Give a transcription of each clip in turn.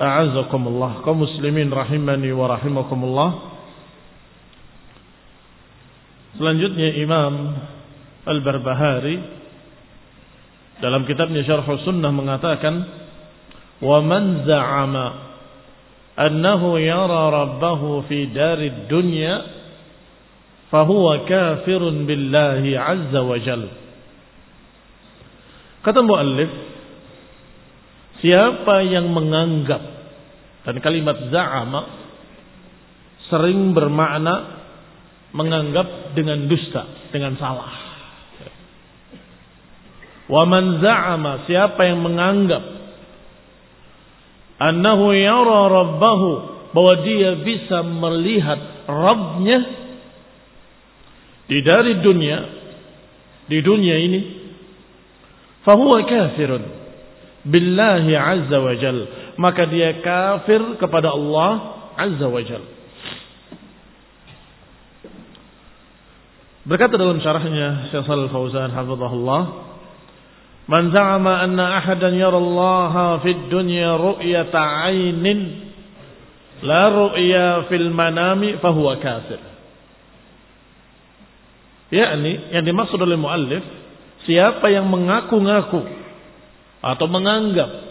a'azakumullah, kaum muslimin rahimani wa rahimakumullah. Selanjutnya Imam Al-Barbahari dalam kitabnya Syarh Sunnah mengatakan, "Wa man za'ama annahu yara rabbahu fi darid dunya fahuwa kafirun billahi azza wa jalla." Kata muallif, Siapa yang menganggap dan kalimat za'ama sering bermakna menganggap dengan dusta, dengan salah. Wa man za'ama siapa yang menganggap annahu yara rabbahu bahwa dia bisa melihat Rabbnya di dari dunia di dunia ini fahuwa kafirun billahi azza wa jal maka dia kafir kepada Allah azza wa jal. Berkata dalam syarahnya Syekh Shalal Fauzan hafizahullah man za'ama anna ahadan yara Allah fid dunya ru'yata 'ainin la ru'ya fil manami fahuwa kafir. Yakni yang dimaksud oleh muallif siapa yang mengaku-ngaku atau menganggap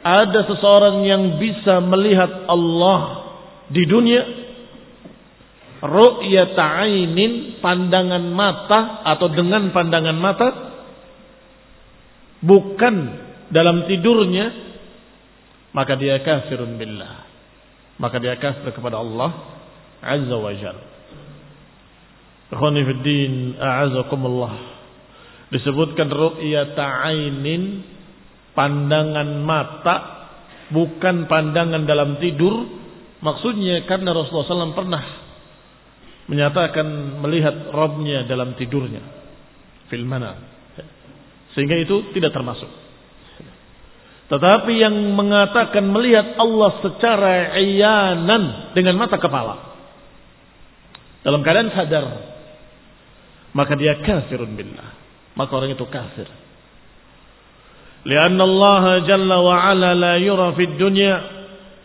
ada seseorang yang bisa melihat Allah di dunia ru'yat ainin pandangan mata atau dengan pandangan mata bukan dalam tidurnya maka dia kafirun billah. Maka dia kafir kepada Allah azza wa jalla fi din a'azakumullah. Disebutkan ru'yat ainin pandangan mata bukan pandangan dalam tidur. Maksudnya karena Rasulullah SAW pernah menyatakan melihat Robnya dalam tidurnya. Fil mana? Sehingga itu tidak termasuk. Tetapi yang mengatakan melihat Allah secara iyanan dengan mata kepala. Dalam keadaan sadar maka dia kafirun billah. Maka orang itu kafir Lianna Allah Jalla wa Ala la yura fid dunya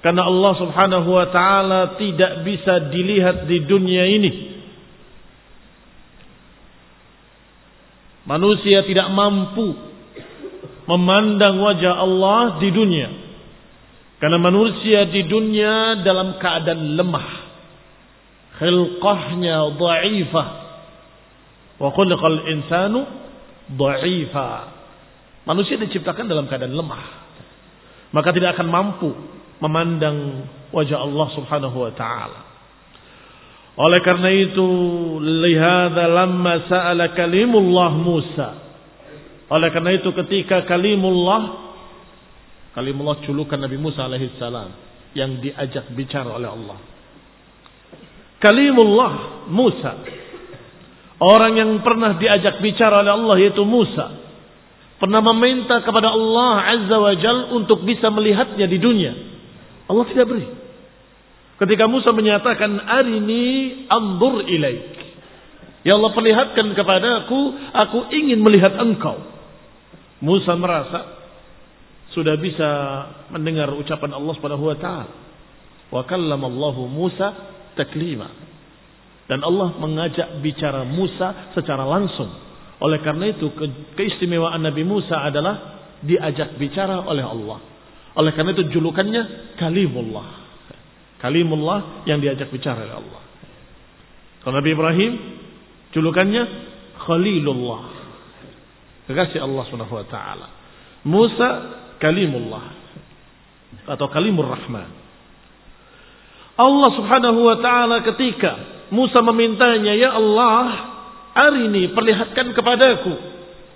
karena Allah Subhanahu wa taala tidak bisa dilihat di dunia ini. Manusia tidak mampu memandang wajah Allah di dunia. Karena manusia di dunia dalam keadaan lemah. Khilqahnya dha'ifah. Wa khuliqal insanu dha'ifa. Manusia diciptakan dalam keadaan lemah. Maka tidak akan mampu memandang wajah Allah Subhanahu wa taala. Oleh karena itu, lihada lamma sa'ala kalimullah Musa. Oleh karena itu ketika kalimullah kalimullah julukan Nabi Musa alaihissalam yang diajak bicara oleh Allah. Kalimullah Musa. Orang yang pernah diajak bicara oleh Allah yaitu Musa. Pernah meminta kepada Allah Azza wa Jal untuk bisa melihatnya di dunia. Allah tidak beri. Ketika Musa menyatakan arini andur ilaik. Ya Allah perlihatkan kepadaku, aku ingin melihat engkau. Musa merasa sudah bisa mendengar ucapan Allah Subhanahu wa taala. Wa kallamallahu Musa taklima. Dan Allah mengajak bicara Musa secara langsung. Oleh karena itu ke keistimewaan Nabi Musa adalah diajak bicara oleh Allah. Oleh karena itu julukannya Kalimullah. Kalimullah yang diajak bicara oleh Allah. Kalau Nabi Ibrahim julukannya Khalilullah. Kekasih Allah Subhanahu wa taala. Musa Kalimullah atau Kalimur Rahman. Allah Subhanahu wa taala ketika Musa memintanya, "Ya Allah, arini perlihatkan kepadaku.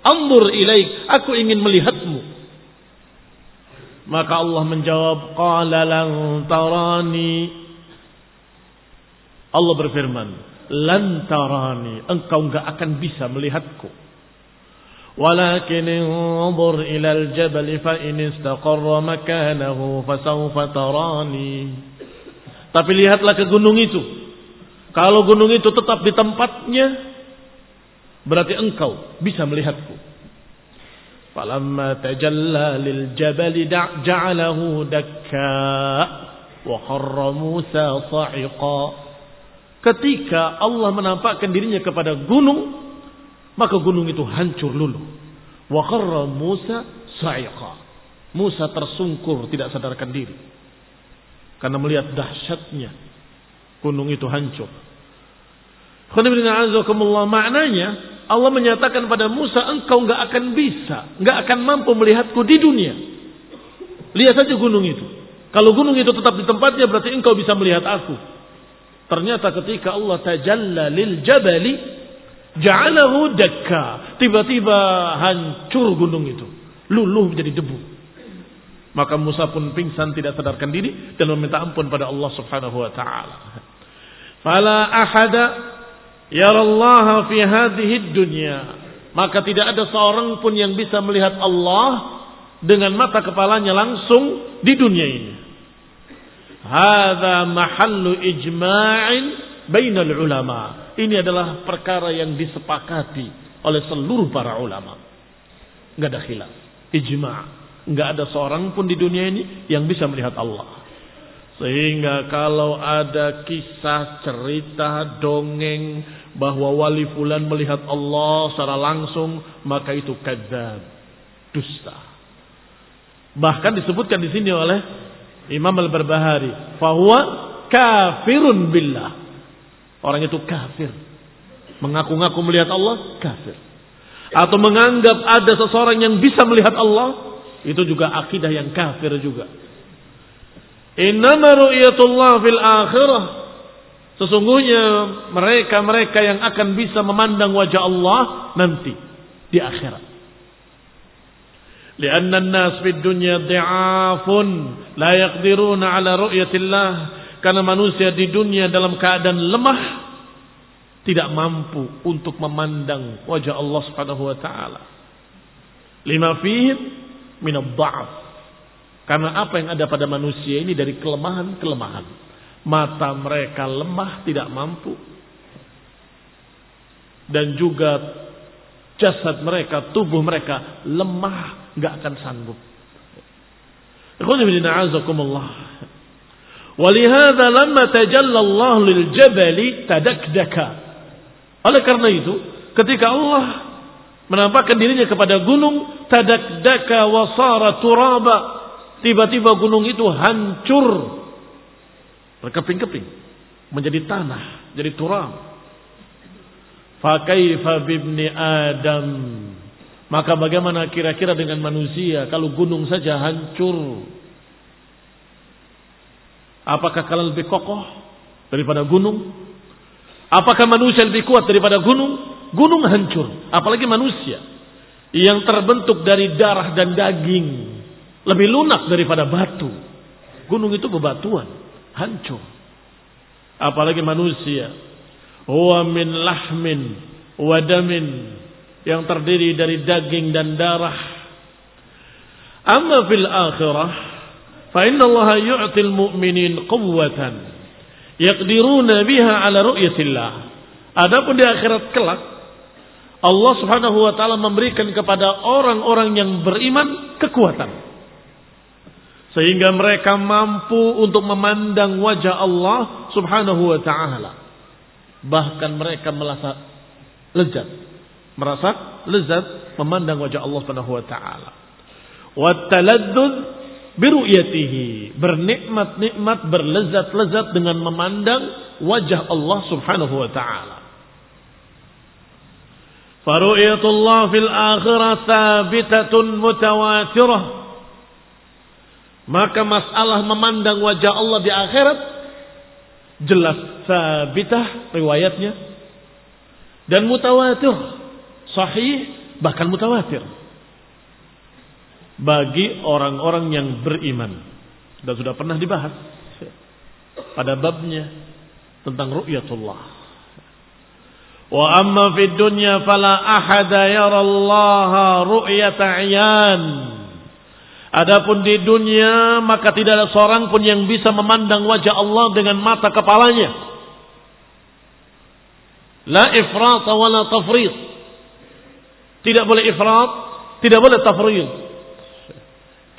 Anzur ilaik, aku ingin melihatmu." Maka Allah menjawab, "Qala lan tarani." Allah berfirman, "Lan tarani, engkau enggak akan bisa melihatku." ولكن انظر إلى الجبل فإن استقر مكانه فسوف تراني Tapi lihatlah ke gunung itu. Kalau gunung itu tetap di tempatnya, Berarti engkau bisa melihatku. Falamma tajalla lil jabal ja'alahu dakka wa kharra Musa sa'iqa. Ketika Allah menampakkan dirinya kepada gunung, maka gunung itu hancur luluh. Wa kharra Musa sa'iqa. Musa tersungkur tidak sadarkan diri. Karena melihat dahsyatnya gunung itu hancur. Khonibrina azakumullah maknanya Allah menyatakan pada Musa, engkau nggak akan bisa, nggak akan mampu melihatku di dunia. Lihat saja gunung itu. Kalau gunung itu tetap di tempatnya, berarti engkau bisa melihat aku. Ternyata ketika Allah tajalla lil jabali, ja'alahu dakka. Tiba-tiba hancur gunung itu. Luluh menjadi debu. Maka Musa pun pingsan tidak sadarkan diri dan meminta ampun pada Allah Subhanahu wa taala. Fala ahada Allah fi hadhihi dunya. Maka tidak ada seorang pun yang bisa melihat Allah dengan mata kepalanya langsung di dunia ini. Hadza mahallu ijma'in bainal ulama. Ini adalah perkara yang disepakati oleh seluruh para ulama. Enggak ada khilaf. Ijma'. Enggak ada seorang pun di dunia ini yang bisa melihat Allah. Sehingga kalau ada kisah, cerita, dongeng bahwa wali fulan melihat Allah secara langsung, maka itu kadzab, dusta. Bahkan disebutkan di sini oleh Imam Al-Barbahari, bahwa kafirun billah. Orang itu kafir. Mengaku-ngaku melihat Allah, kafir. Atau menganggap ada seseorang yang bisa melihat Allah, itu juga akidah yang kafir juga. Innama ru'yatullah fil akhirah Sesungguhnya mereka-mereka yang akan bisa memandang wajah Allah nanti di akhirat. Lianna an-nas fid dunya dhi'afun la yaqdiruna ala ru'yatillah karena manusia di dunia dalam keadaan lemah tidak mampu untuk memandang wajah Allah Subhanahu wa taala. Lima fihim min ad-dha'f. Karena apa yang ada pada manusia ini dari kelemahan-kelemahan. Mata mereka lemah, tidak mampu. Dan juga jasad mereka, tubuh mereka lemah, nggak akan sanggup. Walihada lama tajalla Allah lil jabali tadakdaka. Oleh karena itu, ketika Allah menampakkan dirinya kepada gunung tadakdaka wasara turaba tiba-tiba gunung itu hancur. Berkeping-keping. Menjadi tanah jadi turab fakaifa bibni adam? Maka bagaimana kira-kira dengan manusia kalau gunung saja hancur? Apakah kalian lebih kokoh daripada gunung? Apakah manusia lebih kuat daripada gunung? Gunung hancur, apalagi manusia yang terbentuk dari darah dan daging lebih lunak daripada batu. Gunung itu bebatuan, hancur. Apalagi manusia, huwa min lahmin wadamin yang terdiri dari daging dan darah. Amma fil akhirah, fa inna Allah yu'til mu'minin quwwatan yaqdiruna biha ala ru'yatillah. Adapun di akhirat kelak Allah Subhanahu wa taala memberikan kepada orang-orang yang beriman kekuatan sehingga mereka mampu untuk memandang wajah Allah Subhanahu wa taala. Bahkan mereka merasa lezat, merasa lezat memandang wajah Allah Subhanahu wa taala. Wattaladdud biruyatihi, bernikmat-nikmat, berlezat-lezat dengan memandang wajah Allah Subhanahu wa taala. Faru'yatullah fil akhirah thabitatun mutawatirah maka masalah memandang wajah Allah di akhirat jelas sabitah riwayatnya. Dan mutawatir sahih bahkan mutawatir. Bagi orang-orang yang beriman. Dan sudah pernah dibahas pada babnya tentang ru'yatullah. Wa amma fid dunya fala ahada yarallaha ru'yata ayan. Adapun di dunia maka tidak ada seorang pun yang bisa memandang wajah Allah dengan mata kepalanya. La ifrat wa la tafrid. Tidak boleh ifrat, tidak boleh tafrid.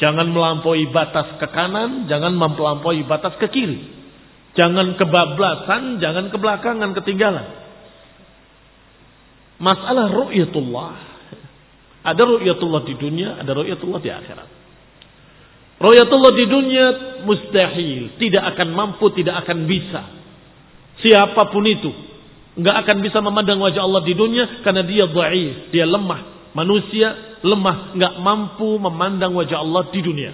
Jangan melampaui batas ke kanan, jangan melampaui batas ke kiri. Jangan kebablasan, jangan kebelakangan, ketinggalan. Masalah ru'yatullah. Ada ru'yatullah di dunia, ada ru'yatullah di akhirat. Ru'yatullah di dunia mustahil. Tidak akan mampu, tidak akan bisa. Siapa pun itu. Nggak akan bisa memandang wajah Allah di dunia karena dia dhaif, dia lemah. Manusia lemah, nggak mampu memandang wajah Allah di dunia.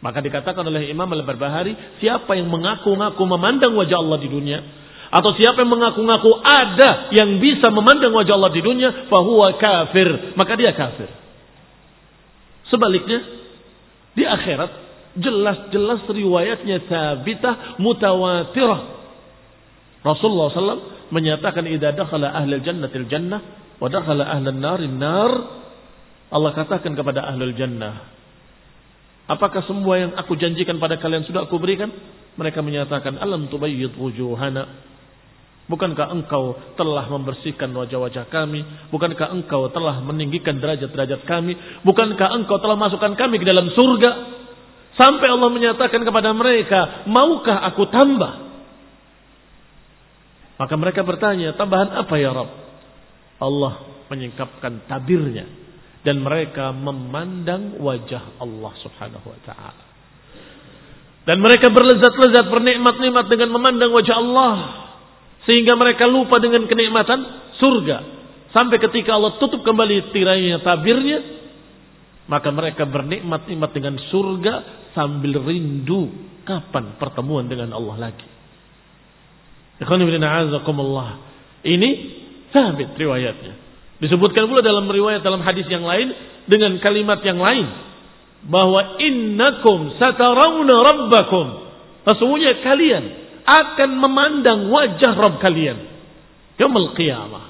Maka dikatakan oleh Imam Al-Barbahari, siapa yang mengaku-ngaku memandang wajah Allah di dunia, atau siapa yang mengaku-ngaku ada yang bisa memandang wajah Allah di dunia, fahuwa kafir. Maka dia kafir. Sebaliknya, di akhirat, jelas-jelas riwayatnya sabitah mutawatirah. Rasulullah SAW menyatakan, Ida dakhala ahlul jannatil jannah, wa dakhala ahlul narin nar. Allah katakan kepada ahlul jannah, Apakah semua yang aku janjikan pada kalian sudah aku berikan? Mereka menyatakan, Alam tubayyid wujuhana Bukankah engkau telah membersihkan wajah-wajah kami? Bukankah engkau telah meninggikan derajat-derajat kami? Bukankah engkau telah masukkan kami ke dalam surga? Sampai Allah menyatakan kepada mereka, maukah aku tambah? Maka mereka bertanya, tambahan apa ya Rabb? Allah menyingkapkan tabirnya. Dan mereka memandang wajah Allah subhanahu wa ta'ala. Dan mereka berlezat-lezat, bernikmat-nikmat dengan memandang wajah Allah sehingga mereka lupa dengan kenikmatan surga. Sampai ketika Allah tutup kembali tirainya tabirnya. Maka mereka bernikmat-nikmat dengan surga sambil rindu kapan pertemuan dengan Allah lagi. Ini sabit riwayatnya. Disebutkan pula dalam riwayat dalam hadis yang lain dengan kalimat yang lain bahwa innakum satarawna rabbakum. Sesungguhnya kalian akan memandang wajah Rabb kalian. Yaumul qiyamah.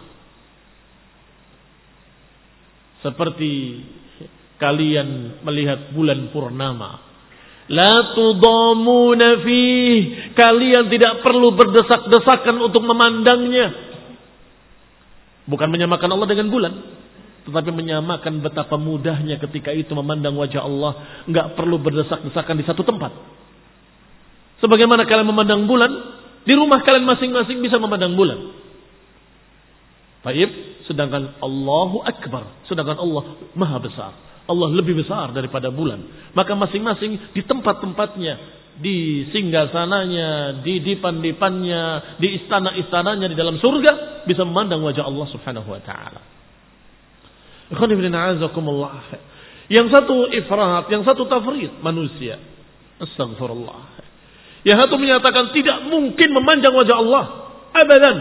Seperti kalian melihat bulan purnama. La tudamuna fih. Kalian tidak perlu berdesak-desakan untuk memandangnya. Bukan menyamakan Allah dengan bulan. Tetapi menyamakan betapa mudahnya ketika itu memandang wajah Allah. Nggak perlu berdesak-desakan di satu tempat. Sebagaimana kalian memandang bulan, di rumah kalian masing-masing bisa memandang bulan. Taib, sedangkan Allahu Akbar, sedangkan Allah Maha Besar. Allah lebih besar daripada bulan. Maka masing-masing di tempat-tempatnya, di singgasananya, di dipan-dipannya, di istana-istananya di dalam surga bisa memandang wajah Allah Subhanahu wa taala. Yang satu ifrat, yang satu tafrid manusia. Astagfirullah. Yang satu menyatakan tidak mungkin memandang wajah Allah. Abadan.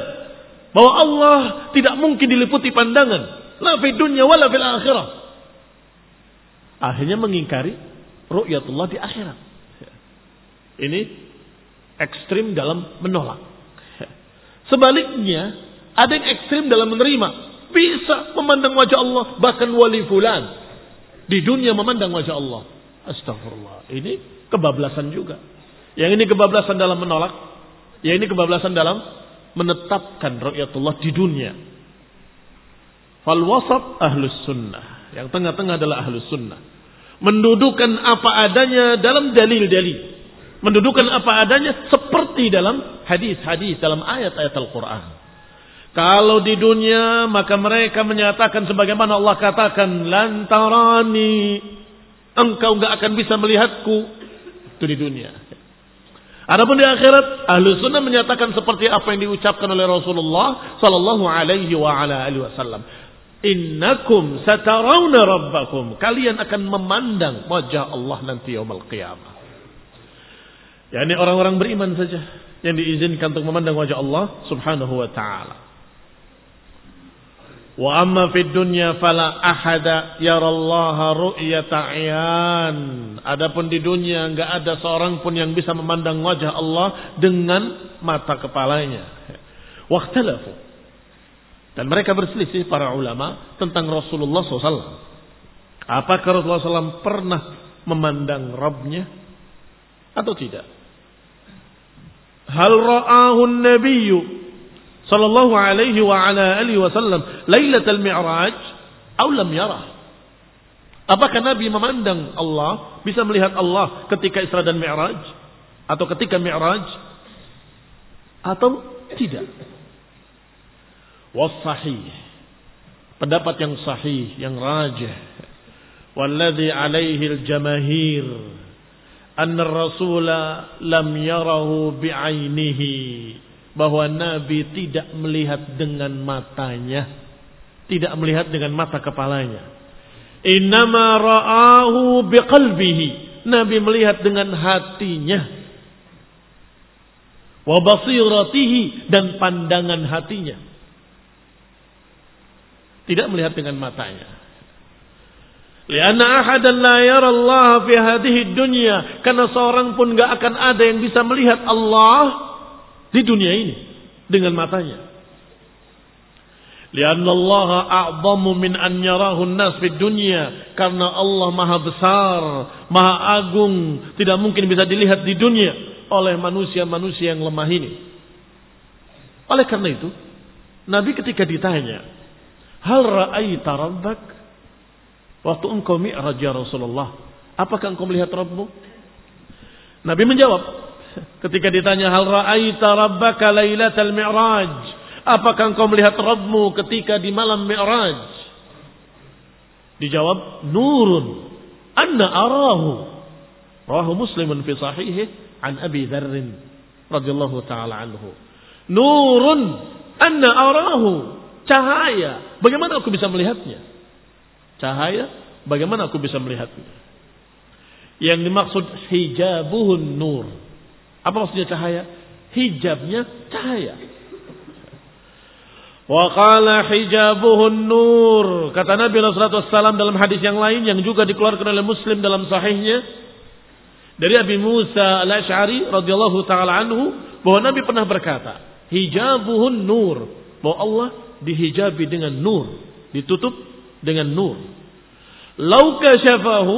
Bahwa Allah tidak mungkin diliputi pandangan. La fi dunya wala fil akhirah. Akhirnya mengingkari ru'yatullah di akhirat. Ini ekstrim dalam menolak. Sebaliknya, ada yang ekstrim dalam menerima. Bisa memandang wajah Allah, bahkan wali fulan. Di dunia memandang wajah Allah. Astagfirullah. Ini kebablasan juga. Yang ini kebablasan dalam menolak. Yang ini kebablasan dalam menetapkan rakyatullah di dunia. Fal wasat ahlus sunnah. Yang tengah-tengah adalah ahlus sunnah. Mendudukan apa adanya dalam dalil-dalil. Mendudukan apa adanya seperti dalam hadis-hadis, dalam ayat-ayat Al-Quran. Kalau di dunia maka mereka menyatakan sebagaimana Allah katakan lantarani engkau nggak akan bisa melihatku itu di dunia. Adapun di akhirat, ahlu sunnah menyatakan seperti apa yang diucapkan oleh Rasulullah Sallallahu Alaihi wa ala alihi Wasallam. Innakum satarawna rabbakum. Kalian akan memandang wajah Allah nanti yaumul qiyamah. Ya ini orang-orang beriman saja yang diizinkan untuk memandang wajah Allah Subhanahu wa taala. Wa amma fid dunya fala ahada yarallaha ru'yata ayan. Adapun di dunia enggak ada seorang pun yang bisa memandang wajah Allah dengan mata kepalanya. Waqtalafu. Dan mereka berselisih para ulama tentang Rasulullah SAW. Apakah Rasulullah SAW pernah memandang Rabbnya atau tidak? Hal ra'ahun nabiyyu sallallahu alaihi wa ala alihi wasallam lailatul mi'raj atau lam yarah. Apakah nabi memandang Allah bisa melihat Allah ketika Isra dan Mi'raj? Atau ketika Mi'raj? Atau tidak? Was sahih. Pendapat yang sahih yang rajih. Walladhi alaihi al-jamahir. Anna ar-rasula lam yarahu bi'ainihi bahwa Nabi tidak melihat dengan matanya, tidak melihat dengan mata kepalanya. Innama ra'ahu biqalbihi. Nabi melihat dengan hatinya. Wa basiratihi dan pandangan hatinya. Tidak melihat dengan matanya. Lianna ahadan la yara Allah fi hadhihi dunya. Karena seorang pun gak akan ada yang bisa melihat Allah di dunia ini dengan matanya. Lianna Allah a'zamu min an yarahu nas fid dunya karena Allah maha besar, maha agung, tidak mungkin bisa dilihat di dunia oleh manusia-manusia yang lemah ini. Oleh karena itu, Nabi ketika ditanya, "Hal ra'aita rabbak?" Waktu engkau mi'raj ya Rasulullah, apakah engkau melihat Rabbmu? Nabi menjawab, Ketika ditanya hal ra'aita rabbaka lailatal mi'raj? Apakah engkau melihat Rabbmu ketika di malam Mi'raj? Dijawab, nurun. Anna arahu. Rawahu muslimun fi sahihih an Abi Dharrin radhiyallahu taala anhu. Nurun anna arahu. Cahaya. Bagaimana aku bisa melihatnya? Cahaya. Bagaimana aku bisa melihatnya? Yang dimaksud hijabuhun nur apa maksudnya cahaya? Hijabnya cahaya. Wa qala hijabuhun nur. Kata Nabi SAW dalam hadis yang lain yang juga dikeluarkan oleh Muslim dalam sahihnya dari Abi Musa al-Ash'ari radhiyallahu taala anhu bahwa Nabi pernah berkata, hijabuhun nur, bahwa Allah dihijabi dengan nur, ditutup dengan nur. Lau kasyafahu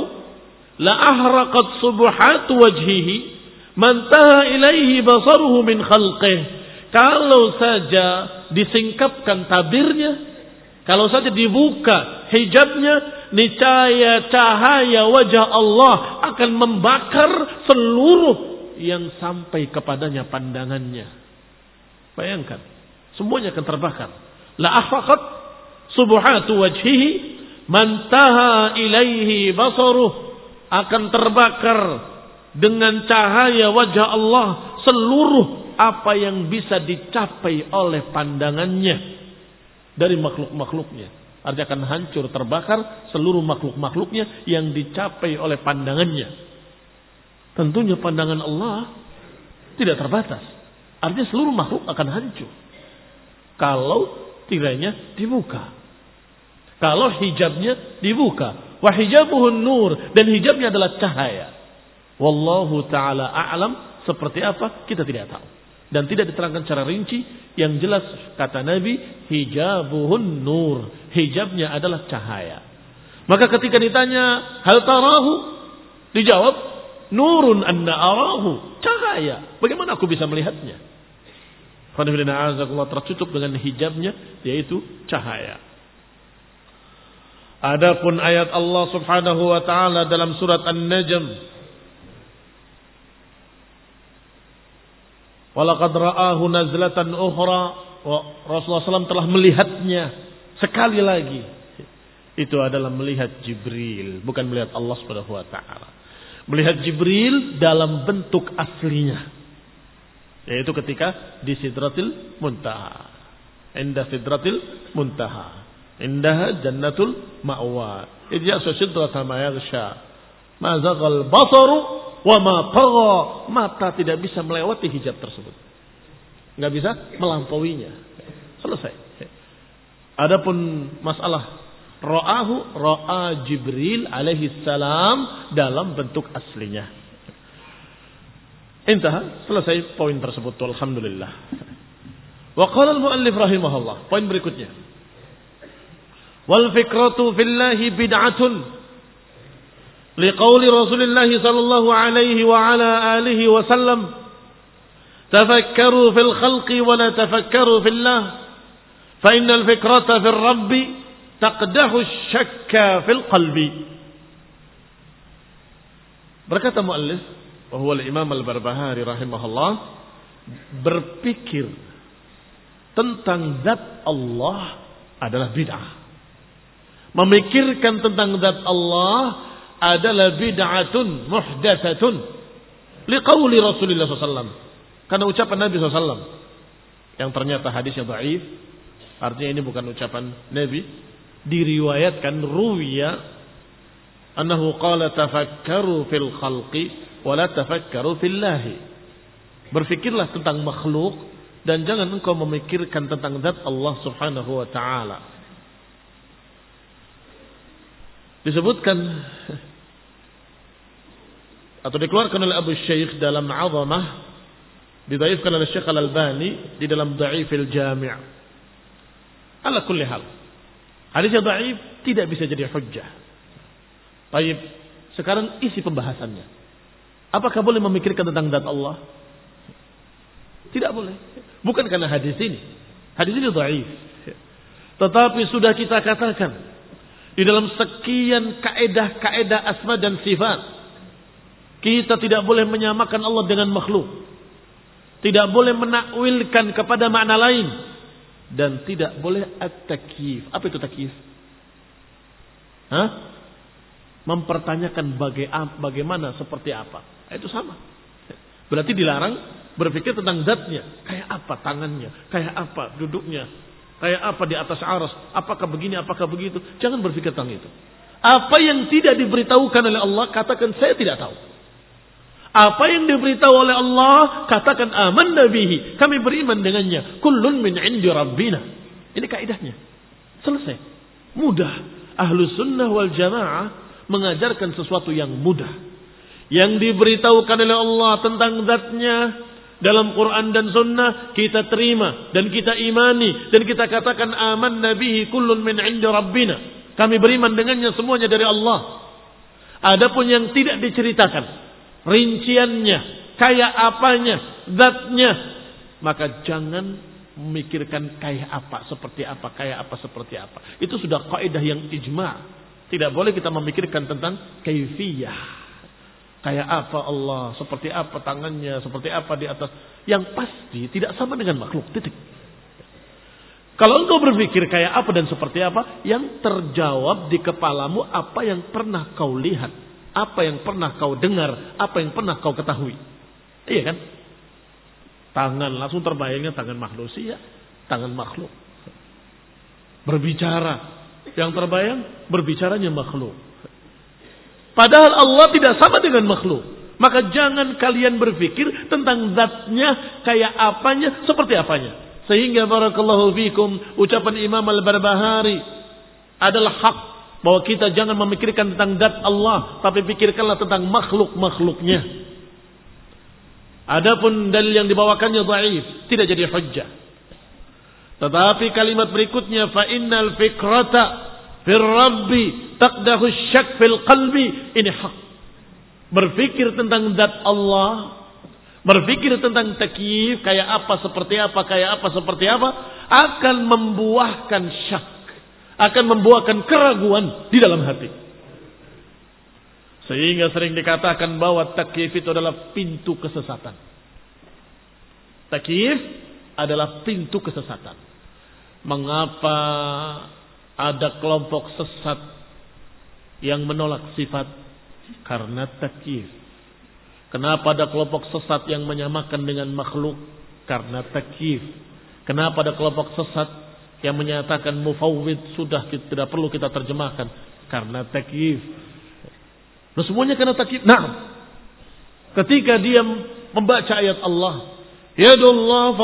la ahraqat subuhat wajhihi Mantaha ilaihi basaruhu min khalqih. Kalau saja disingkapkan tabirnya, kalau saja dibuka hijabnya, niscaya cahaya wajah Allah akan membakar seluruh yang sampai kepadanya pandangannya. Bayangkan, semuanya akan terbakar. La ahfaqat subuhatu wajhihi mantaha ilaihi basaruh akan terbakar dengan cahaya wajah Allah seluruh apa yang bisa dicapai oleh pandangannya dari makhluk-makhluknya. Artinya akan hancur terbakar seluruh makhluk-makhluknya yang dicapai oleh pandangannya. Tentunya pandangan Allah tidak terbatas. Artinya seluruh makhluk akan hancur. Kalau tirainya dibuka. Kalau hijabnya dibuka. Wahijabuhun nur. Dan hijabnya adalah cahaya. Wallahu ta'ala a'lam. Seperti apa? Kita tidak tahu. Dan tidak diterangkan secara rinci. Yang jelas kata Nabi. Hijabuhun nur. Hijabnya adalah cahaya. Maka ketika ditanya. Hal tarahu? Dijawab. Nurun anna arahu. Cahaya. Bagaimana aku bisa melihatnya? tertutup dengan hijabnya yaitu cahaya. Adapun ayat Allah Subhanahu wa taala dalam surat An-Najm Walaqad ra'ahu nazlatan ukhra Rasulullah SAW telah melihatnya sekali lagi. Itu adalah melihat Jibril, bukan melihat Allah Subhanahu wa taala. Melihat Jibril dalam bentuk aslinya. Yaitu ketika di Sidratil Muntaha. Indah Sidratil Muntaha. Indah Jannatul Ma'wa. Idza sidrata ma yaghsha. Basaru wa ma tagha. Mata tidak bisa melewati hijab tersebut. Enggak bisa melampauinya. Selesai. Adapun masalah Ra'ahu ra'a Jibril alaihi salam dalam bentuk aslinya. Intah, selesai poin tersebut. Alhamdulillah. Wa qala al-muallif rahimahullah. Poin berikutnya. Wal fikratu fillahi bid'atun. Liqauli Rasulullah sallallahu alaihi wa ala alihi wa sallam. Tafakkaru fil khalqi wa la tafakkaru fillah. Fa innal fikrata fil rabbi taqdahu syakka fil qalbi. Berkata muallif bahwa Imam Al-Barbahari rahimahullah berpikir tentang zat Allah adalah bid'ah. Memikirkan tentang zat Allah adalah bid'atun muhdatsatun liqauli Rasulullah SAW. Karena ucapan Nabi SAW yang ternyata hadisnya dhaif, artinya ini bukan ucapan Nabi, diriwayatkan ruwiya annahu qala tafakkaru fil khalqi wala tafakkaru fillahi. Berfikirlah tentang makhluk dan jangan engkau memikirkan tentang zat Allah Subhanahu wa taala. Disebutkan atau dikeluarkan oleh Abu Syekh dalam Azamah didaifkan oleh Syekh Al-Albani di dalam Dhaifil Jami'. Ala kulli hal. Hadisnya dhaif tidak bisa jadi hujjah. Baik, sekarang isi pembahasannya. Apakah boleh memikirkan tentang zat Allah? Tidak boleh. Bukan karena hadis ini. Hadis ini dhaif. Tetapi sudah kita katakan di dalam sekian kaedah-kaedah asma dan sifat kita tidak boleh menyamakan Allah dengan makhluk. Tidak boleh menakwilkan kepada makna lain dan tidak boleh at-takyif. Apa itu takyif? Hah? Mempertanyakan bagaimana seperti apa. Itu sama. Berarti dilarang berpikir tentang zatnya. Kayak apa tangannya, kayak apa duduknya, kayak apa di atas aras, apakah begini, apakah begitu. Jangan berpikir tentang itu. Apa yang tidak diberitahukan oleh Allah, katakan saya tidak tahu. Apa yang diberitahu oleh Allah, katakan aman nabihi. Kami beriman dengannya. Kullun min indi rabbina. Ini kaidahnya. Selesai. Mudah. Ahlu sunnah wal jamaah mengajarkan sesuatu yang mudah yang diberitahukan oleh Allah tentang zatnya dalam Quran dan Sunnah kita terima dan kita imani dan kita katakan aman nabihi kullun min indi rabbina. Kami beriman dengannya semuanya dari Allah. Adapun yang tidak diceritakan rinciannya kayak apanya zatnya maka jangan memikirkan kayak apa seperti apa kayak apa seperti apa. Itu sudah kaidah yang ijma. Tidak boleh kita memikirkan tentang kaifiyah Kayak apa Allah, seperti apa tangannya, seperti apa di atas. Yang pasti tidak sama dengan makhluk, titik. Kalau engkau berpikir kayak apa dan seperti apa, yang terjawab di kepalamu apa yang pernah kau lihat, apa yang pernah kau dengar, apa yang pernah kau ketahui. Iya kan? Tangan langsung terbayangnya tangan ya, tangan makhluk. Berbicara, yang terbayang berbicaranya makhluk. Padahal Allah tidak sama dengan makhluk. Maka jangan kalian berpikir tentang zatnya, kayak apanya, seperti apanya. Sehingga barakallahu fikum ucapan Imam Al-Barbahari adalah hak bahwa kita jangan memikirkan tentang dat Allah tapi pikirkanlah tentang makhluk-makhluknya. Adapun dalil yang dibawakannya dhaif, tidak jadi hujjah. Tetapi kalimat berikutnya fa innal fikrata fir rabbi taqdahu syak fil qalbi ini hak. Berpikir tentang zat Allah Berpikir tentang takyif kayak apa, seperti apa, kayak apa, seperti apa. Akan membuahkan syak. Akan membuahkan keraguan di dalam hati. Sehingga sering dikatakan bahwa takyif itu adalah pintu kesesatan. Takyif adalah pintu kesesatan. Mengapa ada kelompok sesat yang menolak sifat? Karena takyif Kenapa ada kelompok sesat yang menyamakan dengan makhluk? Karena takyif. Kenapa ada kelompok sesat yang menyatakan mufawwid sudah tidak perlu kita terjemahkan? Karena takyif. Nah semuanya karena takyif. Nah, ketika dia membaca ayat Allah, Yadullah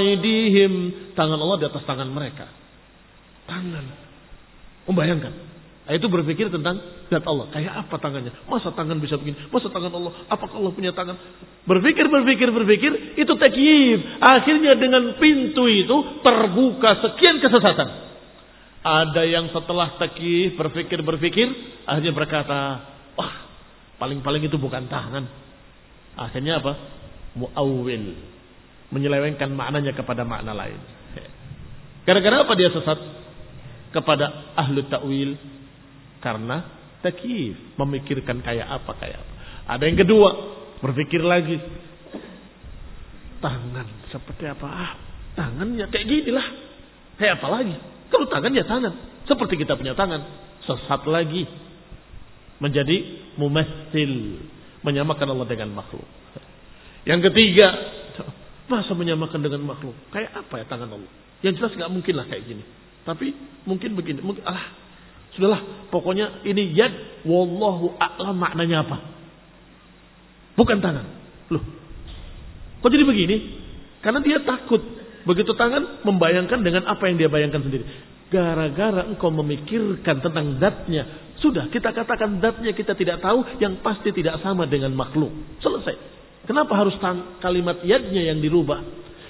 aidihim. Tangan Allah di atas tangan mereka. Tangan. Membayangkan. Nah, itu berpikir tentang zat Allah. Kayak apa tangannya? Masa tangan bisa begini? Masa tangan Allah? Apakah Allah punya tangan? Berpikir, berpikir, berpikir. Itu takyif. Akhirnya dengan pintu itu terbuka sekian kesesatan. Ada yang setelah takyif berpikir, berpikir. Akhirnya berkata, wah paling-paling itu bukan tangan. Akhirnya apa? Mu'awwil. Menyelewengkan maknanya kepada makna lain. Gara-gara apa dia sesat? Kepada ahlu ta'wil karena takif, memikirkan kayak apa kayak apa. Ada yang kedua, berpikir lagi. Tangan seperti apa? Ah, tangannya kayak gini lah. Kayak apa lagi? Kalau tangan ya tangan. Seperti kita punya tangan. Sesat lagi. Menjadi mumassil. Menyamakan Allah dengan makhluk. Yang ketiga, masa menyamakan dengan makhluk? Kayak apa ya tangan Allah? Yang jelas nggak mungkin lah kayak gini. Tapi mungkin begini. Mungkin, ah, Sudahlah, pokoknya ini yad wallahu a'lam maknanya apa. Bukan tangan. Loh. Kok jadi begini? Karena dia takut begitu tangan membayangkan dengan apa yang dia bayangkan sendiri. Gara-gara engkau memikirkan tentang zatnya. Sudah, kita katakan zatnya kita tidak tahu yang pasti tidak sama dengan makhluk. Selesai. Kenapa harus kalimat yadnya yang dirubah?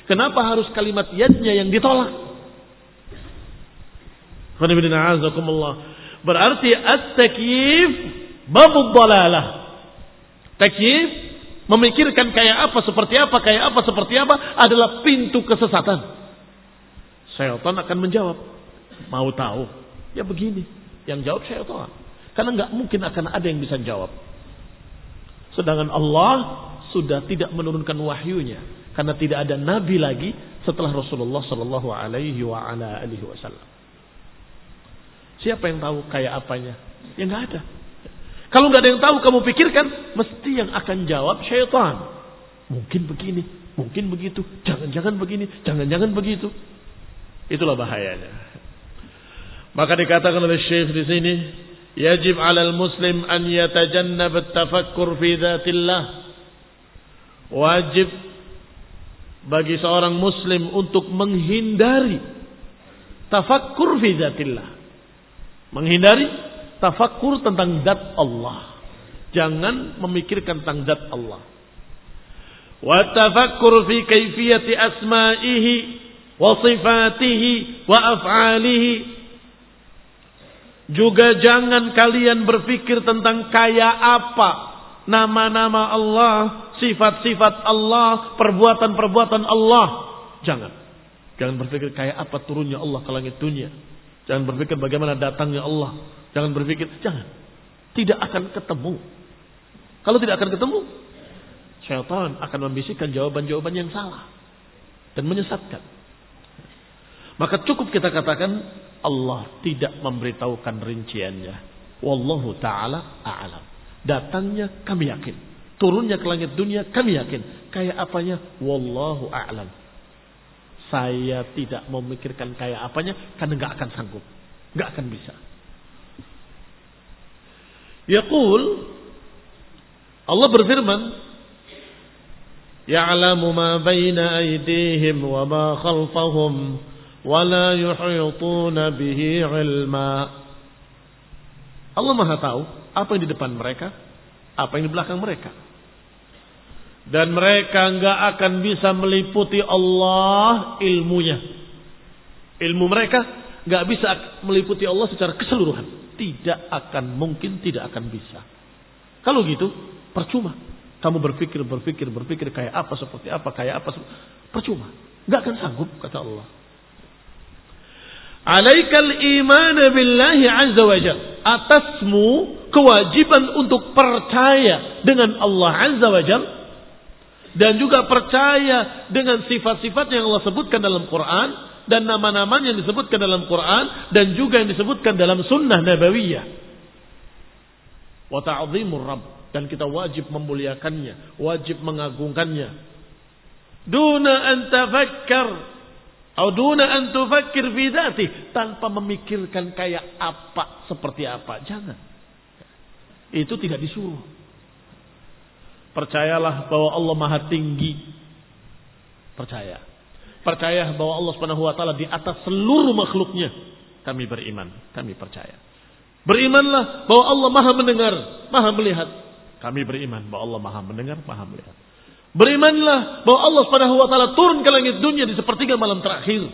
Kenapa harus kalimat yadnya yang ditolak? Berarti at-takyif babud dalalah. Takyif memikirkan kayak apa, seperti apa, kayak apa, seperti apa adalah pintu kesesatan. Syaitan akan menjawab, mau tahu? Ya begini, yang jawab syaitan. Karena nggak mungkin akan ada yang bisa jawab. Sedangkan Allah sudah tidak menurunkan wahyunya karena tidak ada nabi lagi setelah Rasulullah Shallallahu Alaihi Wasallam. Siapa yang tahu kayak apanya? Ya nggak ada. Kalau nggak ada yang tahu, kamu pikirkan, mesti yang akan jawab syaitan. Mungkin begini, mungkin begitu, jangan-jangan begini, jangan-jangan begitu. Itulah bahayanya. Maka dikatakan oleh Syekh di sini, yajib 'alal muslim an yatajannab at-tafakkur fi dzatillah. Wajib bagi seorang muslim untuk menghindari tafakkur fi dzatillah Menghindari tafakkur tentang zat Allah. Jangan memikirkan tentang zat Allah. Wa tafakkur fi kaifiyati asma'ihi wa sifatihi wa af'alihi. Juga jangan kalian berpikir tentang kaya apa nama-nama Allah, sifat-sifat Allah, perbuatan-perbuatan Allah. Jangan. Jangan berpikir kayak apa turunnya Allah ke langit dunia. Jangan berpikir bagaimana datangnya Allah. Jangan berpikir, jangan. Tidak akan ketemu. Kalau tidak akan ketemu, syaitan akan membisikkan jawaban-jawaban yang salah. Dan menyesatkan. Maka cukup kita katakan Allah tidak memberitahukan rinciannya. Wallahu taala a'lam. Datangnya kami yakin. Turunnya ke langit dunia kami yakin. Kayak apanya? Wallahu a'lam. Saya tidak memikirkan kayak apanya karena nggak akan sanggup. nggak akan bisa. Yaqul Allah berfirman Ya'lamu ma baina aydihim wa ma khalfahum wa la yuhituna bihi ilma Allah Maha tahu apa yang di depan mereka, apa yang di belakang mereka. Dan mereka nggak akan bisa meliputi Allah ilmunya. Ilmu mereka nggak bisa meliputi Allah secara keseluruhan. Tidak akan mungkin, tidak akan bisa. Kalau gitu, percuma. Kamu berpikir, berpikir, berpikir kayak apa, seperti apa, kayak apa. Percuma. Nggak akan sanggup, kata Allah. Alaikal iman billahi azza. Atasmu kewajiban untuk percaya dengan Allah azza dan juga percaya dengan sifat-sifat yang Allah sebutkan dalam Quran dan nama-nama yang disebutkan dalam Quran dan juga yang disebutkan dalam sunnah nabawiyah. Wa ta'zimur Rabb dan kita wajib memuliakannya, wajib mengagungkannya. Duna an tafakkar atau duna an tufakkir tanpa memikirkan kayak apa, seperti apa. Jangan. Itu tidak disuruh. Percayalah bahwa Allah Maha Tinggi. Percaya. Percaya bahwa Allah Subhanahu wa taala di atas seluruh makhluknya. Kami beriman, kami percaya. Berimanlah bahwa Allah Maha mendengar, Maha melihat. Kami beriman bahwa Allah Maha mendengar, Maha melihat. Berimanlah bahwa Allah Subhanahu wa taala turun ke langit dunia di sepertiga malam terakhir.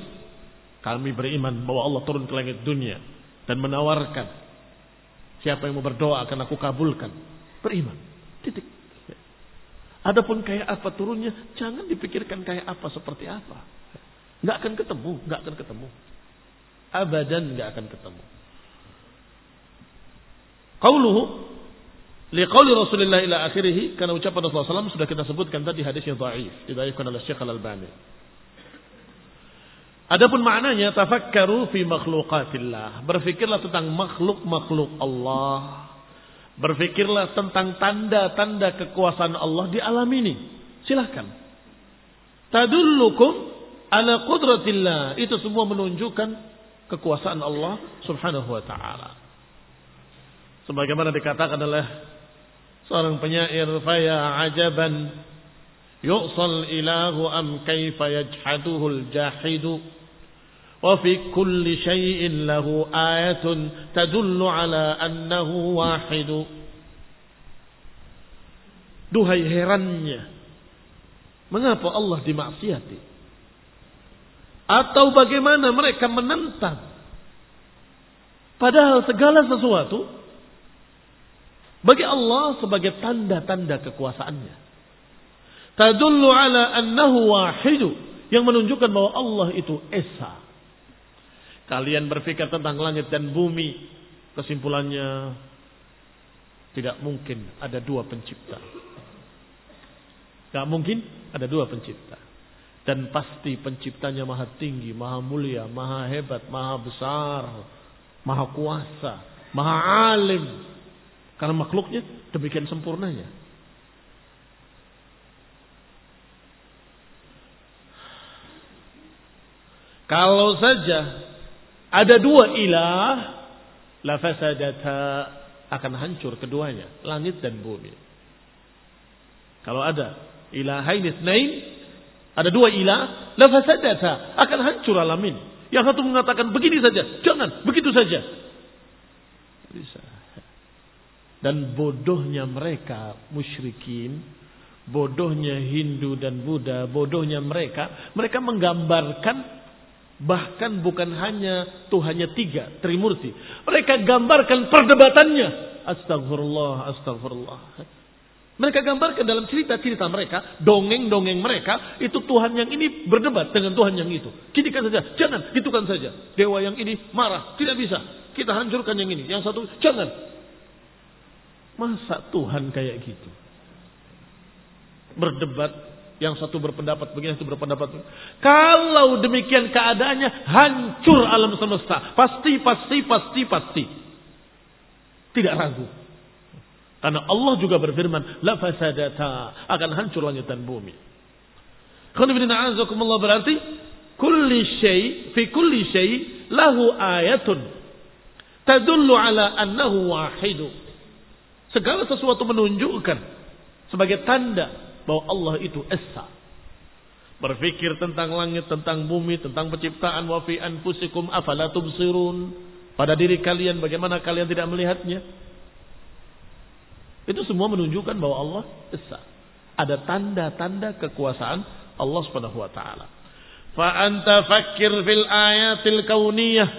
Kami beriman bahwa Allah turun ke langit dunia dan menawarkan siapa yang mau berdoa akan aku kabulkan. Beriman. Titik. Adapun kayak apa turunnya, jangan dipikirkan kayak apa seperti apa. Nggak akan ketemu, nggak akan ketemu. Abadan nggak akan ketemu. Qauluhu liqauli Rasulullah ila akhirih karena ucapan Rasulullah SAW sudah kita sebutkan tadi hadisnya dhaif, didhaifkan oleh Syekh Al-Albani. Adapun maknanya tafakkaru fi makhluqatillah. Berfikirlah tentang makhluk-makhluk Allah Berfikirlah tentang tanda-tanda kekuasaan Allah di alam ini. Silahkan. Tadullukum ala qudratillah. Itu semua menunjukkan kekuasaan Allah subhanahu wa ta'ala. Sebagaimana dikatakan oleh seorang penyair. Faya ajaban yu'sal ilahu am kaifa yajhaduhul jahidu. وفي كل شيء له آية تدل على أنه واحد Duhai herannya. Mengapa Allah dimaksiati? Atau bagaimana mereka menentang? Padahal segala sesuatu bagi Allah sebagai tanda-tanda kekuasaannya. Tadullu ala annahu wahidu. Yang menunjukkan bahwa Allah itu Esa. Kalian berpikir tentang langit dan bumi. Kesimpulannya tidak mungkin ada dua pencipta. Tidak mungkin ada dua pencipta. Dan pasti penciptanya maha tinggi, maha mulia, maha hebat, maha besar, maha kuasa, maha alim. Karena makhluknya demikian sempurnanya. Kalau saja ada dua ilah, la fasadata akan hancur keduanya, langit dan bumi. Kalau ada ilahain itsnain, ada dua ilah, la fasadata akan hancur alamin. Yang satu mengatakan begini saja, jangan, begitu saja. Bisa. Dan bodohnya mereka musyrikin, bodohnya Hindu dan Buddha, bodohnya mereka, mereka menggambarkan Bahkan bukan hanya Tuhannya tiga, Trimurti. Mereka gambarkan perdebatannya. Astagfirullah, astagfirullah. Mereka gambarkan dalam cerita-cerita mereka, dongeng-dongeng mereka, itu Tuhan yang ini berdebat dengan Tuhan yang itu. Kinikan saja, jangan, gitukan saja. Dewa yang ini marah, tidak bisa. Kita hancurkan yang ini. Yang satu, jangan. Masa Tuhan kayak gitu? Berdebat Yang satu berpendapat begini, yang satu berpendapat begini. Kalau demikian keadaannya, hancur alam semesta. Pasti, pasti, pasti, pasti. Tidak ragu. Karena Allah juga berfirman, la fasadata, akan hancur langit dan bumi. Khonifina'azakumullah berarti, kulli syai, fi kulli syai, lahu ayatun. Tadullu ala annahu wahidu. Segala sesuatu menunjukkan sebagai tanda bahwa Allah itu Esa. Berpikir tentang langit, tentang bumi, tentang penciptaan wa fi anfusikum tubsirun. Pada diri kalian bagaimana kalian tidak melihatnya? Itu semua menunjukkan bahwa Allah Esa. Ada tanda-tanda kekuasaan Allah Subhanahu wa taala. Fa anta fakkir fil ayatil kauniyah.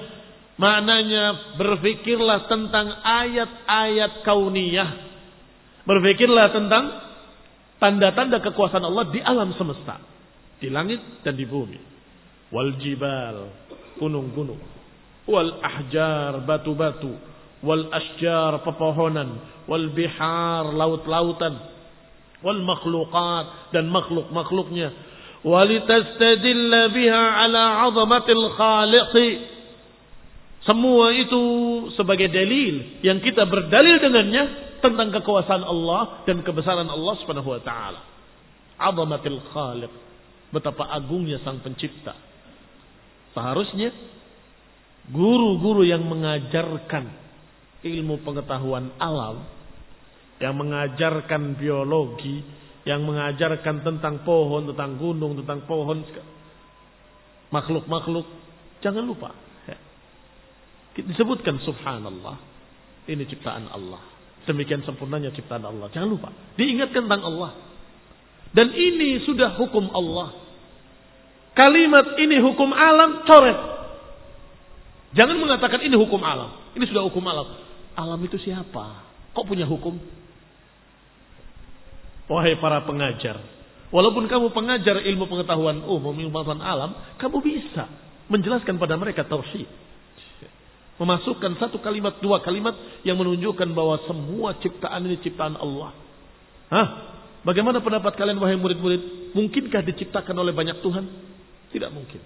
Maknanya berfikirlah tentang ayat-ayat kauniyah. Berfikirlah tentang tanda-tanda kekuasaan Allah di alam semesta, di langit dan di bumi. Wal jibal, gunung-gunung. Wal ahjar, batu-batu. Wal asjar, pepohonan. Wal bihar, laut-lautan. Wal makhlukat dan makhluk-makhluknya. Walitastadilla biha ala azamatil khaliqi. Semua itu sebagai dalil yang kita berdalil dengannya tentang kekuasaan Allah dan kebesaran Allah Subhanahu wa taala. Azamatil Khaliq. Betapa agungnya Sang Pencipta. Seharusnya guru-guru yang mengajarkan ilmu pengetahuan alam, yang mengajarkan biologi, yang mengajarkan tentang pohon, tentang gunung, tentang pohon, makhluk-makhluk, jangan lupa. Disebutkan subhanallah, ini ciptaan Allah. Demikian sempurnanya ciptaan Allah. Jangan lupa. Diingatkan tentang Allah. Dan ini sudah hukum Allah. Kalimat ini hukum alam, coret. Jangan mengatakan ini hukum alam. Ini sudah hukum alam. Alam itu siapa? Kok punya hukum? Wahai para pengajar. Walaupun kamu pengajar ilmu pengetahuan umum, ilmu pengetahuan alam, kamu bisa menjelaskan pada mereka tauhid memasukkan satu kalimat, dua kalimat yang menunjukkan bahwa semua ciptaan ini ciptaan Allah. Hah? Bagaimana pendapat kalian wahai murid-murid? Mungkinkah diciptakan oleh banyak Tuhan? Tidak mungkin.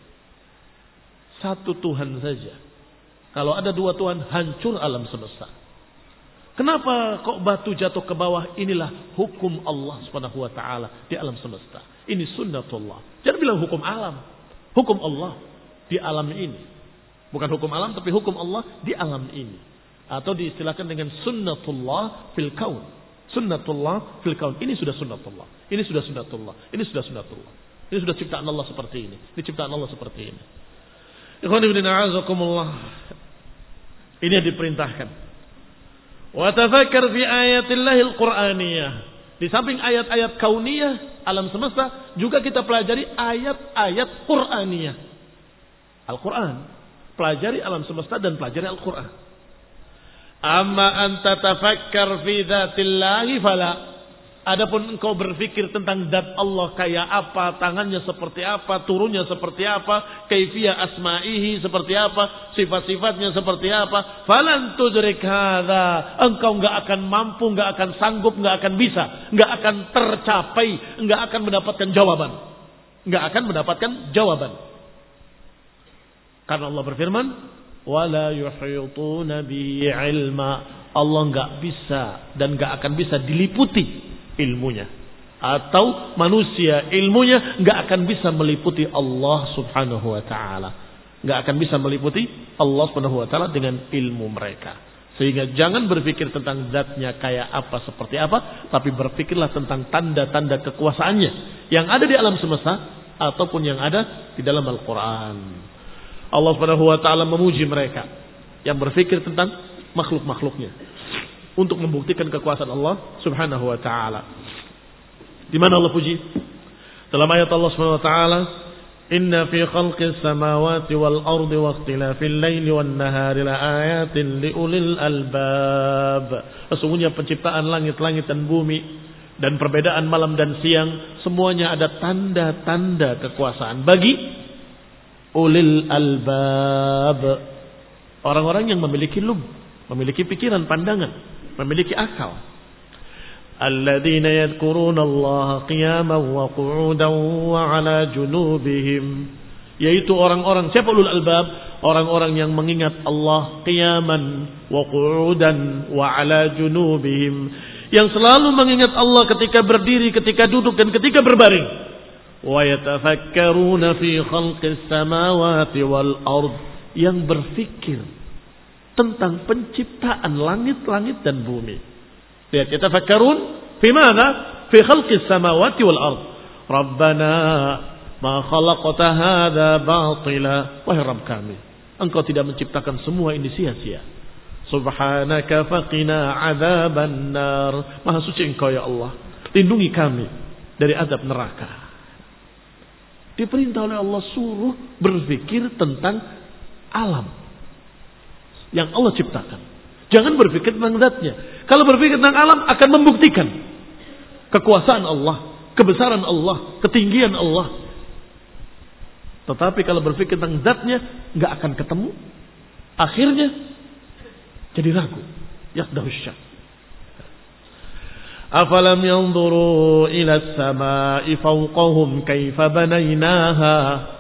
Satu Tuhan saja. Kalau ada dua Tuhan, hancur alam semesta. Kenapa kok batu jatuh ke bawah? Inilah hukum Allah Subhanahu wa taala di alam semesta. Ini sunnatullah. Jangan bilang hukum alam. Hukum Allah di alam ini. Bukan hukum alam tapi hukum Allah di alam ini. Atau diistilahkan dengan sunnatullah fil kaun. Sunnatullah fil kaun. Ini sudah sunnatullah. Ini sudah sunnatullah. Ini sudah sunnatullah. Ini sudah ciptaan Allah seperti ini. Ini ciptaan Allah seperti ini. Ikhwan ibn a'azakumullah. Ini yang diperintahkan. Wa tafakkar fi ayatillahil qur'aniyah. Di samping ayat-ayat kauniyah, alam semesta, juga kita pelajari ayat-ayat Qur'aniyah. Al-Quran pelajari alam semesta dan pelajari Al-Quran. Amma anta tafakkar fi dhatillahi fala. Adapun engkau berpikir tentang dat Allah kayak apa, tangannya seperti apa, turunnya seperti apa, kaifiyah asma'ihi seperti apa, sifat-sifatnya seperti apa, falan tudrik hadza. Engkau enggak akan mampu, enggak akan sanggup, enggak akan bisa, enggak akan tercapai, enggak akan mendapatkan jawaban. Enggak akan mendapatkan jawaban. Karena Allah berfirman, "Wala ilma." Allah nggak bisa dan nggak akan bisa diliputi ilmunya. Atau manusia ilmunya nggak akan bisa meliputi Allah Subhanahu wa taala. Nggak akan bisa meliputi Allah Subhanahu wa taala dengan ilmu mereka. Sehingga jangan berpikir tentang zatnya kayak apa seperti apa, tapi berpikirlah tentang tanda-tanda kekuasaannya yang ada di alam semesta ataupun yang ada di dalam Al-Qur'an. Allah Subhanahu wa taala memuji mereka yang berpikir tentang makhluk-makhluknya untuk membuktikan kekuasaan Allah Subhanahu wa taala. Di mana Allah puji? Dalam ayat Allah Subhanahu wa taala, "Inna fi khalqis samawati wal ardi wa ikhtilafil laili wan nahari la ayatin liulil albab." Sesungguhnya penciptaan langit-langit dan bumi dan perbedaan malam dan siang semuanya ada tanda-tanda kekuasaan bagi ulil albab. Orang-orang yang memiliki lub, memiliki pikiran, pandangan, memiliki akal. Alladzina yadhkurunallaha qiyaman wa qu'udan wa 'ala junubihim. Yaitu orang-orang siapa ulul albab? Orang-orang yang mengingat Allah qiyaman wa qu'udan wa 'ala junubihim. Yang selalu mengingat Allah ketika berdiri, ketika duduk dan ketika berbaring fi khalqis samawati wal ard yang berfikir tentang penciptaan langit-langit dan bumi lihat yatafakkarun fi mana fi khalqis samawati wal ard rabbana Ma khalaqta hadza batila. Wahai Rabb kami, Engkau tidak menciptakan semua ini sia-sia. Subhanaka faqina adzaban nar. Maha suci Engkau ya Allah. Lindungi kami dari azab neraka. Diperintah oleh Allah suruh berpikir tentang alam yang Allah ciptakan. Jangan berpikir tentang zatnya. Kalau berpikir tentang alam akan membuktikan kekuasaan Allah, kebesaran Allah, ketinggian Allah, tetapi kalau berpikir tentang zatnya, nggak akan ketemu. Akhirnya jadi ragu. Yaqdahu syak. أفلم ينظروا إلى السماء فوقهم كيف بنيناها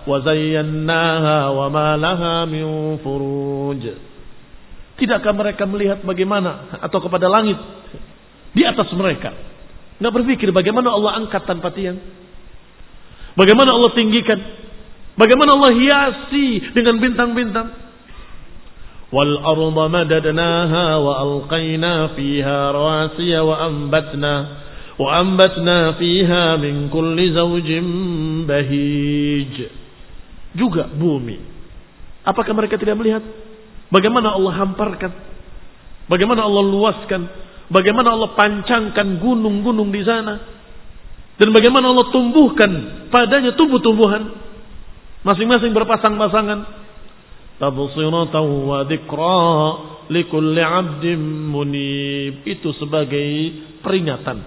وزيناها وما لها من فروج Tidakkah mereka melihat bagaimana atau kepada langit di atas mereka? Nggak berpikir bagaimana Allah angkat tanpa tiang? Bagaimana Allah tinggikan? Bagaimana Allah hiasi dengan bintang-bintang? Alqayna fiha rawasiya wa ambatna wa ambatna fiha min kulli zawjin bahij. Juga bumi. Apakah mereka tidak melihat bagaimana Allah hamparkan? Bagaimana Allah luaskan? Bagaimana Allah pancangkan gunung-gunung di sana? Dan bagaimana Allah tumbuhkan padanya tumbuh-tumbuhan? Masing-masing berpasang-pasangan. Wa dzikra likulli 'abdin munib. Itu sebagai peringatan,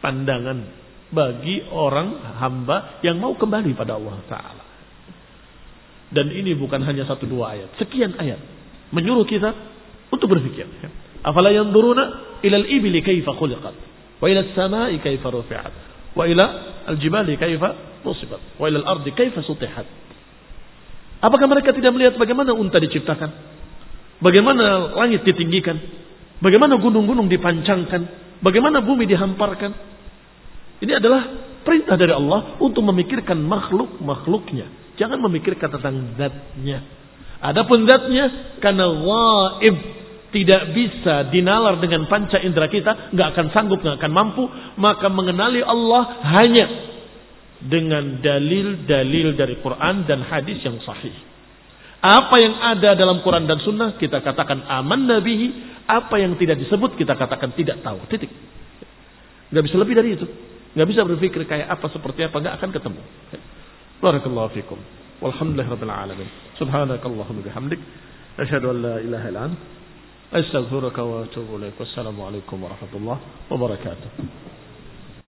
pandangan bagi orang hamba yang mau kembali pada Allah taala. Dan ini bukan hanya satu dua ayat, sekian ayat menyuruh kita untuk berpikir. Afala yanzuruna ila al-ibli kaifa khuliqat wa ila as-sama'i kaifa rufi'at wa ila al-jibali kaifa nusibat wa ila al-ardi kaifa sutihat Apakah mereka tidak melihat bagaimana unta diciptakan? Bagaimana langit ditinggikan? Bagaimana gunung-gunung dipancangkan? Bagaimana bumi dihamparkan? Ini adalah perintah dari Allah untuk memikirkan makhluk-makhluknya. Jangan memikirkan tentang zatnya. Adapun zatnya karena waib tidak bisa dinalar dengan panca indera kita, nggak akan sanggup, nggak akan mampu, maka mengenali Allah hanya dengan dalil-dalil dari Quran dan hadis yang sahih. Apa yang ada dalam Quran dan Sunnah kita katakan aman nabihi. Apa yang tidak disebut kita katakan tidak tahu. Titik. Gak bisa lebih dari itu. Gak bisa berpikir kayak apa seperti apa. Gak akan ketemu. Barakallahu fikum. Walhamdulillah alamin. Subhanakallahumma bihamdik. Asyhadu an la ilaha ilaik. Wassalamualaikum warahmatullahi wabarakatuh.